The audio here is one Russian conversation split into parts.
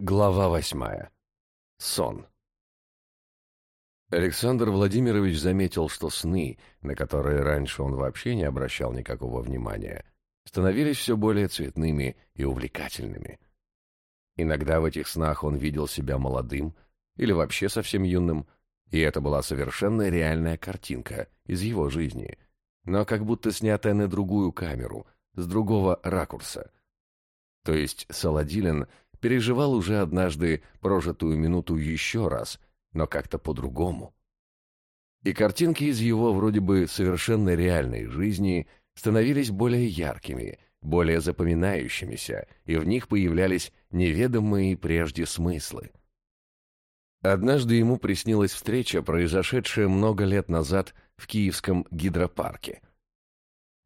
Глава восьмая. Сон. Александр Владимирович заметил, что сны, на которые раньше он вообще не обращал никакого внимания, становились все более цветными и увлекательными. Иногда в этих снах он видел себя молодым или вообще совсем юным, и это была совершенно реальная картинка из его жизни, но как будто снятая на другую камеру, с другого ракурса. То есть Саладилин — переживал уже однажды прожитую минуту еще раз, но как-то по-другому. И картинки из его вроде бы совершенно реальной жизни становились более яркими, более запоминающимися, и в них появлялись неведомые прежде смыслы. Однажды ему приснилась встреча, произошедшая много лет назад в Киевском гидропарке.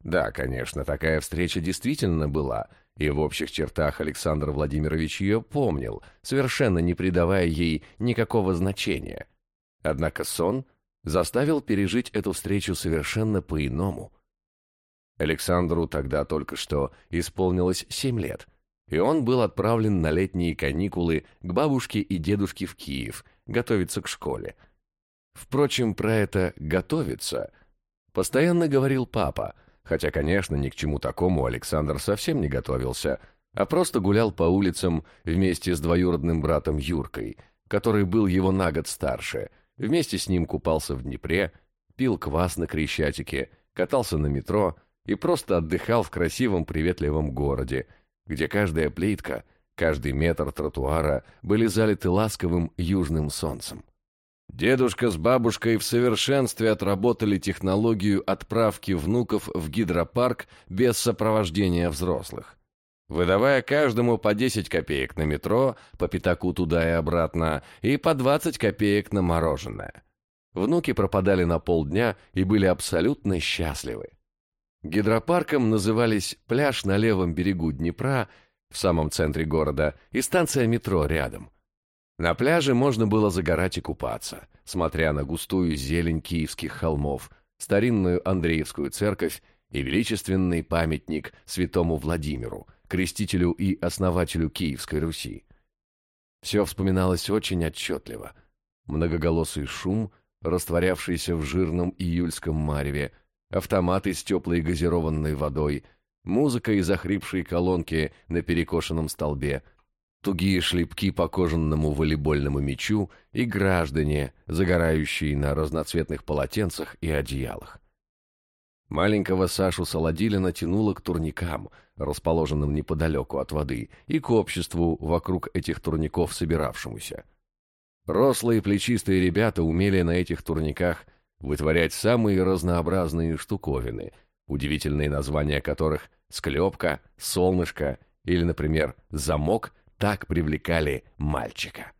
Да, конечно, такая встреча действительно была – и в общих чертах Александр Владимирович ее помнил, совершенно не придавая ей никакого значения. Однако сон заставил пережить эту встречу совершенно по-иному. Александру тогда только что исполнилось семь лет, и он был отправлен на летние каникулы к бабушке и дедушке в Киев, готовиться к школе. Впрочем, про это «готовиться» постоянно говорил папа – Хотя, конечно, ни к чему такому Александр совсем не готовился, а просто гулял по улицам вместе с двоюродным братом Юркой, который был его на год старше, вместе с ним купался в Днепре, пил квас на Крещатике, катался на метро и просто отдыхал в красивом приветливом городе, где каждая плитка, каждый метр тротуара были залиты ласковым южным солнцем. Дедушка с бабушкой в совершенстве отработали технологию отправки внуков в гидропарк без сопровождения взрослых. Выдавая каждому по 10 копеек на метро, по пятаку туда и обратно, и по 20 копеек на мороженое. Внуки пропадали на полдня и были абсолютно счастливы. Гидропарком назывались пляж на левом берегу Днепра, в самом центре города, и станция метро рядом. На пляже можно было загорать и купаться, смотря на густую зелень киевских холмов, старинную Андреевскую церковь и величественный памятник святому Владимиру, крестителю и основателю Киевской Руси. Все вспоминалось очень отчетливо. Многоголосый шум, растворявшийся в жирном июльском мареве, автоматы с теплой газированной водой, музыка из охрипшей колонки на перекошенном столбе — тугие шлепки по кожаному волейбольному мячу и граждане, загорающие на разноцветных полотенцах и одеялах. Маленького Сашу Солодилина тянуло к турникам, расположенным неподалеку от воды, и к обществу вокруг этих турников собиравшемуся. Рослые плечистые ребята умели на этих турниках вытворять самые разнообразные штуковины, удивительные названия которых «склепка», «солнышко» или, например, «замок» так привлекали мальчика.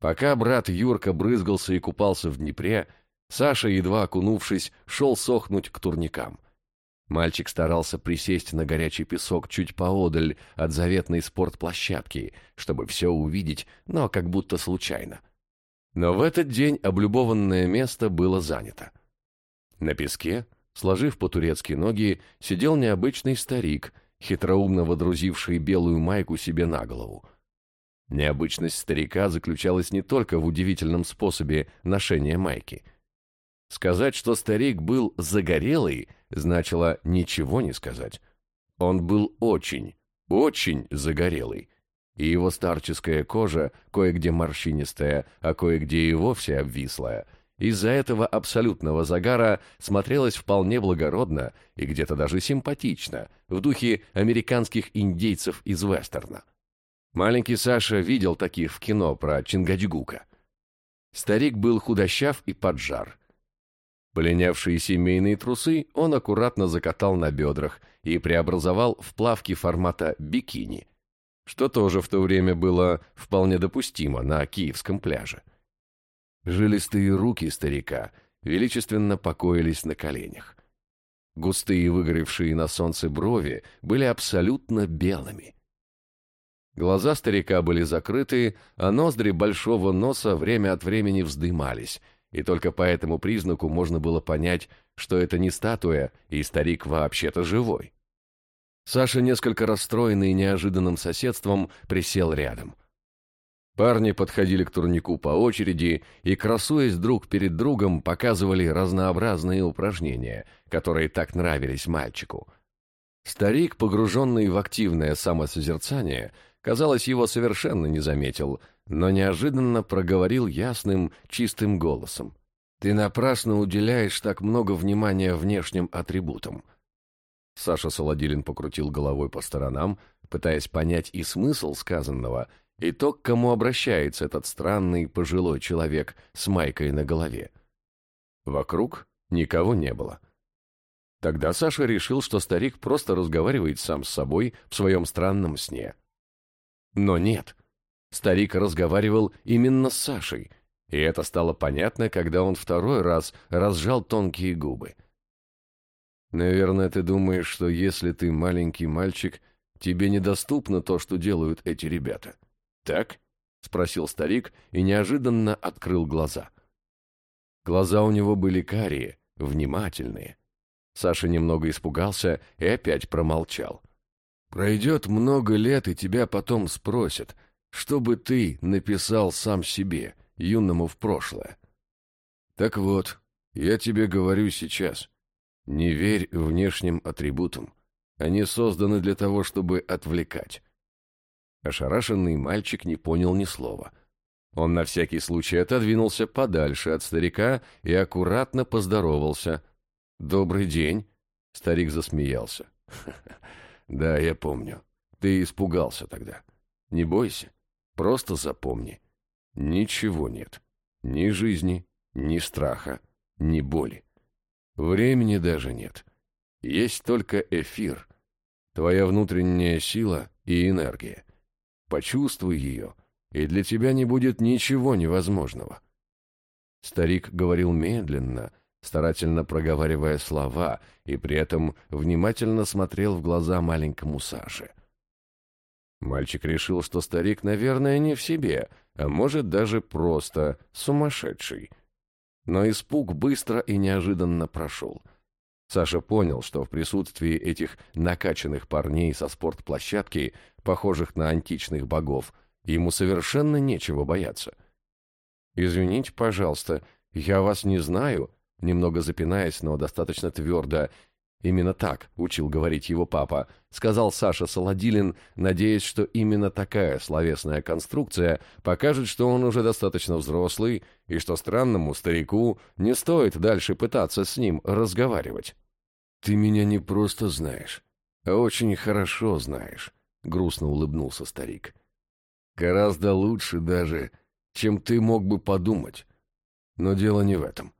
Пока брат Юрка брызгался и купался в Днепре, Саша, едва окунувшись, шел сохнуть к турникам. Мальчик старался присесть на горячий песок чуть поодаль от заветной спортплощадки, чтобы все увидеть, но как будто случайно. Но в этот день облюбованное место было занято. На песке, сложив по-турецки ноги, сидел необычный старик — хитроумно водрузивший белую майку себе на голову. Необычность старика заключалась не только в удивительном способе ношения майки. Сказать, что старик был загорелый, значило ничего не сказать. Он был очень, очень загорелый, и его старческая кожа, кое-где морщинистая, а кое-где и вовсе обвислая – из-за этого абсолютного загара смотрелась вполне благородно и где-то даже симпатично, в духе американских индейцев из вестерна. Маленький Саша видел таких в кино про Чингачгука. Старик был худощав и поджар. Полинявшие семейные трусы он аккуратно закатал на бедрах и преобразовал в плавки формата бикини, что тоже в то время было вполне допустимо на киевском пляже. Жилистые руки старика величественно покоились на коленях. Густые выгоревшие на солнце брови были абсолютно белыми. Глаза старика были закрыты, а ноздри большого носа время от времени вздымались, и только по этому признаку можно было понять, что это не статуя, и старик вообще-то живой. Саша, несколько расстроенный неожиданным соседством, присел рядом. Парни подходили к турнику по очереди и, красуясь друг перед другом, показывали разнообразные упражнения, которые так нравились мальчику. Старик, погруженный в активное самосозерцание, казалось, его совершенно не заметил, но неожиданно проговорил ясным, чистым голосом. «Ты напрасно уделяешь так много внимания внешним атрибутам». Саша Солодилин покрутил головой по сторонам, пытаясь понять и смысл сказанного – и то, к кому обращается этот странный пожилой человек с майкой на голове. Вокруг никого не было. Тогда Саша решил, что старик просто разговаривает сам с собой в своем странном сне. Но нет. Старик разговаривал именно с Сашей, и это стало понятно, когда он второй раз разжал тонкие губы. «Наверное, ты думаешь, что если ты маленький мальчик, тебе недоступно то, что делают эти ребята так?» — спросил старик и неожиданно открыл глаза. Глаза у него были карие, внимательные. Саша немного испугался и опять промолчал. «Пройдет много лет, и тебя потом спросят, что бы ты написал сам себе, юному в прошлое. Так вот, я тебе говорю сейчас, не верь внешним атрибутам. Они созданы для того, чтобы отвлекать. Ошарашенный мальчик не понял ни слова. Он на всякий случай отодвинулся подальше от старика и аккуратно поздоровался. «Добрый день!» Старик засмеялся. «Да, я помню. Ты испугался тогда. Не бойся. Просто запомни. Ничего нет. Ни жизни, ни страха, ни боли. Времени даже нет. Есть только эфир, твоя внутренняя сила и энергия. Почувствуй ее, и для тебя не будет ничего невозможного. Старик говорил медленно, старательно проговаривая слова, и при этом внимательно смотрел в глаза маленькому Саше. Мальчик решил, что старик, наверное, не в себе, а может даже просто сумасшедший. Но испуг быстро и неожиданно прошел — Саша понял, что в присутствии этих накачанных парней со спортплощадки, похожих на античных богов, ему совершенно нечего бояться. «Извините, пожалуйста, я вас не знаю», немного запинаясь, но достаточно твердо Именно так учил говорить его папа, сказал Саша Солодилин, надеясь, что именно такая словесная конструкция покажет, что он уже достаточно взрослый и что странному старику не стоит дальше пытаться с ним разговаривать. «Ты меня не просто знаешь, а очень хорошо знаешь», — грустно улыбнулся старик. «Гораздо лучше даже, чем ты мог бы подумать. Но дело не в этом.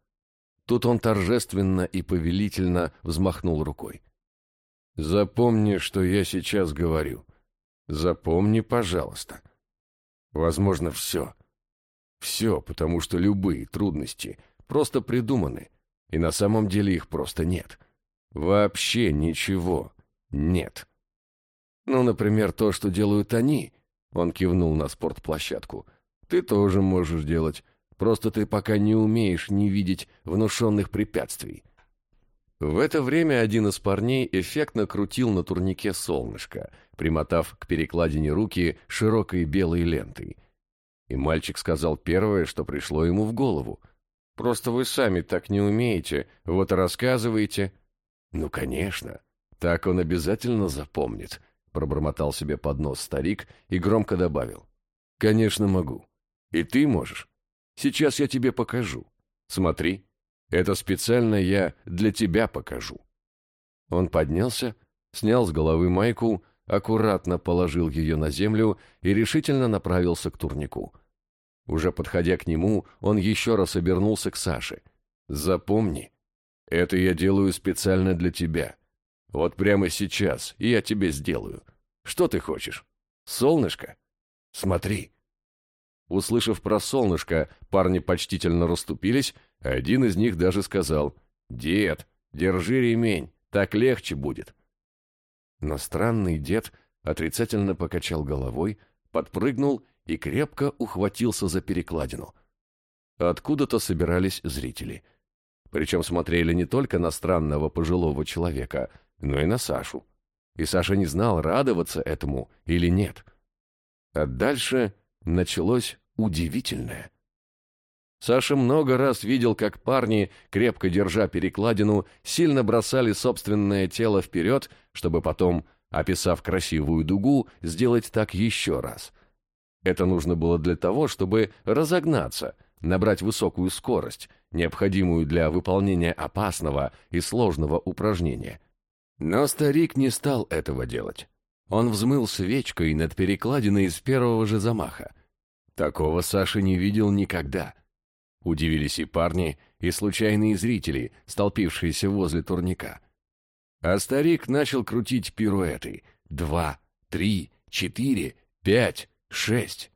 Тут он торжественно и повелительно взмахнул рукой. «Запомни, что я сейчас говорю. Запомни, пожалуйста. Возможно, все. Все, потому что любые трудности просто придуманы, и на самом деле их просто нет. Вообще ничего нет. Ну, например, то, что делают они, он кивнул на спортплощадку, ты тоже можешь делать, Просто ты пока не умеешь не видеть внушенных препятствий. В это время один из парней эффектно крутил на турнике солнышко, примотав к перекладине руки широкой белой лентой. И мальчик сказал первое, что пришло ему в голову. «Просто вы сами так не умеете, вот и рассказываете». «Ну, конечно, так он обязательно запомнит», — пробормотал себе под нос старик и громко добавил. «Конечно могу. И ты можешь. Сейчас я тебе покажу. Смотри, это специально я для тебя покажу». Он поднялся, снял с головы майку, аккуратно положил ее на землю и решительно направился к турнику. Уже подходя к нему, он еще раз обернулся к Саше. «Запомни, это я делаю специально для тебя. Вот прямо сейчас я тебе сделаю. Что ты хочешь? Солнышко? Смотри, Услышав про солнышко, парни почтительно расступились, а один из них даже сказал «Дед, держи ремень, так легче будет». Но странный дед отрицательно покачал головой, подпрыгнул и крепко ухватился за перекладину. Откуда-то собирались зрители. Причем смотрели не только на странного пожилого человека, но и на Сашу. И Саша не знал, радоваться этому или нет. А дальше началось удивительное. Саша много раз видел, как парни, крепко держа перекладину, сильно бросали собственное тело вперед, чтобы потом, описав красивую дугу, сделать так еще раз. Это нужно было для того, чтобы разогнаться, набрать высокую скорость, необходимую для выполнения опасного и сложного упражнения. Но старик не стал этого делать. Он взмыл свечкой над перекладиной с первого же замаха. Такого Саша не видел никогда. Удивились и парни, и случайные зрители, столпившиеся возле турника. А старик начал крутить пируэты. Два, три, четыре, пять, шесть.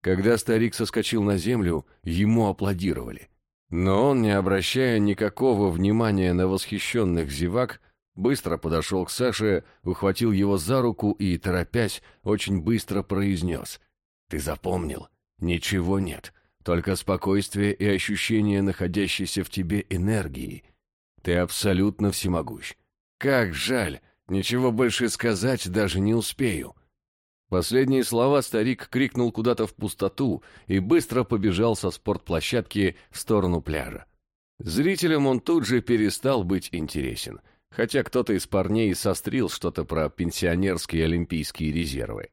Когда старик соскочил на землю, ему аплодировали. Но он, не обращая никакого внимания на восхищенных зевак, быстро подошел к Саше, ухватил его за руку и, торопясь, очень быстро произнес. «Ты запомнил? Ничего нет, только спокойствие и ощущение находящейся в тебе энергии. Ты абсолютно всемогущ. Как жаль, ничего больше сказать даже не успею». Последние слова старик крикнул куда-то в пустоту и быстро побежал со спортплощадки в сторону пляжа. Зрителям он тут же перестал быть интересен, хотя кто-то из парней сострил что-то про пенсионерские олимпийские резервы.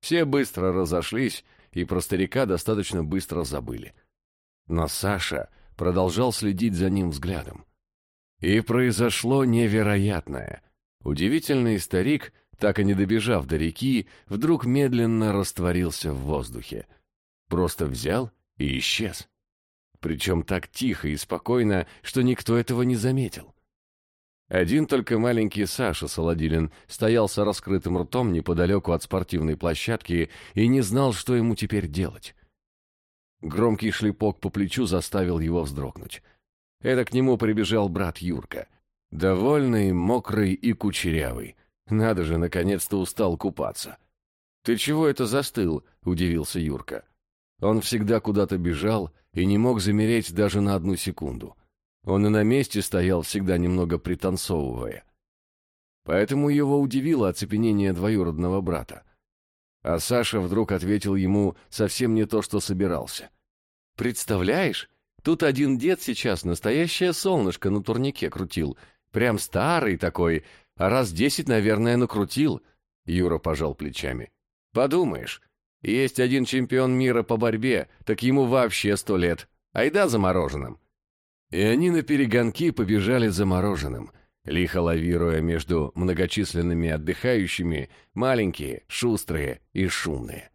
Все быстро разошлись, и про старика достаточно быстро забыли. Но Саша продолжал следить за ним взглядом. И произошло невероятное. Удивительный старик — так и не добежав до реки, вдруг медленно растворился в воздухе. Просто взял и исчез. Причем так тихо и спокойно, что никто этого не заметил. Один только маленький Саша Солодилин стоял с раскрытым ртом неподалеку от спортивной площадки и не знал, что ему теперь делать. Громкий шлепок по плечу заставил его вздрогнуть. Это к нему прибежал брат Юрка. Довольный, мокрый и кучерявый. Надо же, наконец-то устал купаться. «Ты чего это застыл?» — удивился Юрка. Он всегда куда-то бежал и не мог замереть даже на одну секунду. Он и на месте стоял, всегда немного пританцовывая. Поэтому его удивило оцепенение двоюродного брата. А Саша вдруг ответил ему совсем не то, что собирался. «Представляешь, тут один дед сейчас настоящее солнышко на турнике крутил, прям старый такой, а раз десять, наверное, накрутил. Юра пожал плечами. Подумаешь, есть один чемпион мира по борьбе, так ему вообще сто лет. Айда за мороженым. И они на перегонки побежали за мороженым, лихо лавируя между многочисленными отдыхающими, маленькие, шустрые и шумные.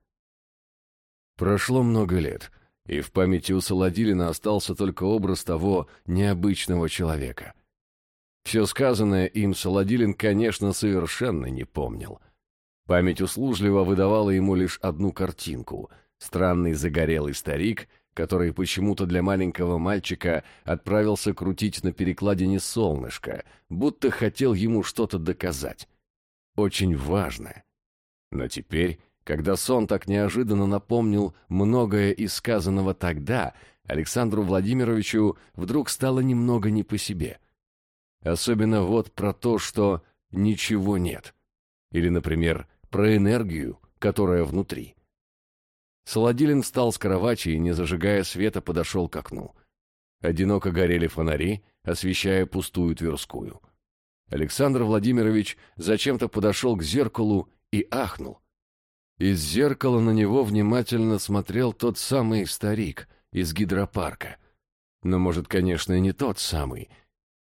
Прошло много лет, и в памяти у Саладилина остался только образ того необычного человека — все сказанное им Солодилин, конечно, совершенно не помнил. Память услужливо выдавала ему лишь одну картинку — странный загорелый старик, который почему-то для маленького мальчика отправился крутить на перекладине солнышко, будто хотел ему что-то доказать. Очень важное. Но теперь, когда сон так неожиданно напомнил многое из сказанного тогда, Александру Владимировичу вдруг стало немного не по себе — Особенно вот про то, что ничего нет. Или, например, про энергию, которая внутри. Солодилин встал с кровати и, не зажигая света, подошел к окну. Одиноко горели фонари, освещая пустую Тверскую. Александр Владимирович зачем-то подошел к зеркалу и ахнул. Из зеркала на него внимательно смотрел тот самый старик из гидропарка. Но, может, конечно, и не тот самый —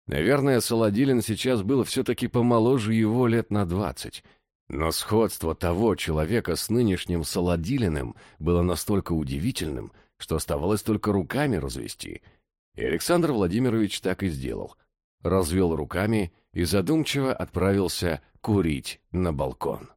Наверное, Солодилин сейчас был все-таки помоложе его лет на двадцать. Но сходство того человека с нынешним Солодилиным было настолько удивительным, что оставалось только руками развести. И Александр Владимирович так и сделал. Развел руками и задумчиво отправился курить на балкон.